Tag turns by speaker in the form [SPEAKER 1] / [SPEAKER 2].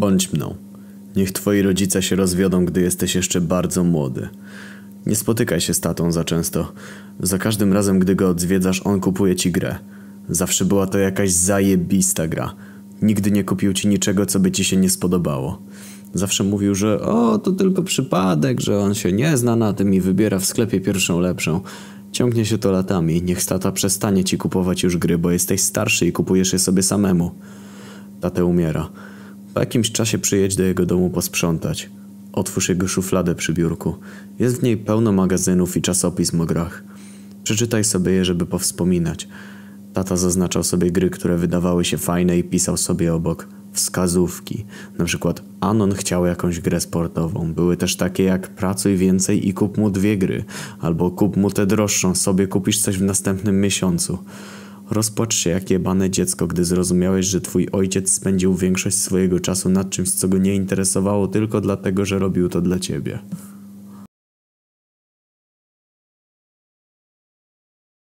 [SPEAKER 1] Bądź mną. Niech twoi rodzice się rozwiodą, gdy jesteś jeszcze bardzo młody. Nie spotykaj się z tatą za często. Za każdym razem, gdy go odwiedzasz, on kupuje ci grę. Zawsze była to jakaś zajebista gra. Nigdy nie kupił ci niczego, co by ci się nie spodobało. Zawsze mówił, że o, to tylko przypadek, że on się nie zna na tym i wybiera w sklepie pierwszą lepszą. Ciągnie się to latami. Niech tata przestanie ci kupować już gry, bo jesteś starszy i kupujesz je sobie samemu. Tatę umiera. Po jakimś czasie przyjedź do jego domu posprzątać. Otwórz jego szufladę przy biurku. Jest w niej pełno magazynów i czasopism o grach. Przeczytaj sobie je, żeby powspominać. Tata zaznaczał sobie gry, które wydawały się fajne i pisał sobie obok wskazówki. Na przykład Anon chciał jakąś grę sportową. Były też takie jak pracuj więcej i kup mu dwie gry. Albo kup mu tę droższą, sobie kupisz coś w następnym miesiącu. Rozpłacz się jak jebane dziecko, gdy zrozumiałeś, że twój ojciec spędził większość swojego czasu nad czymś, co go nie interesowało tylko dlatego, że robił to dla ciebie.